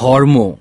hormone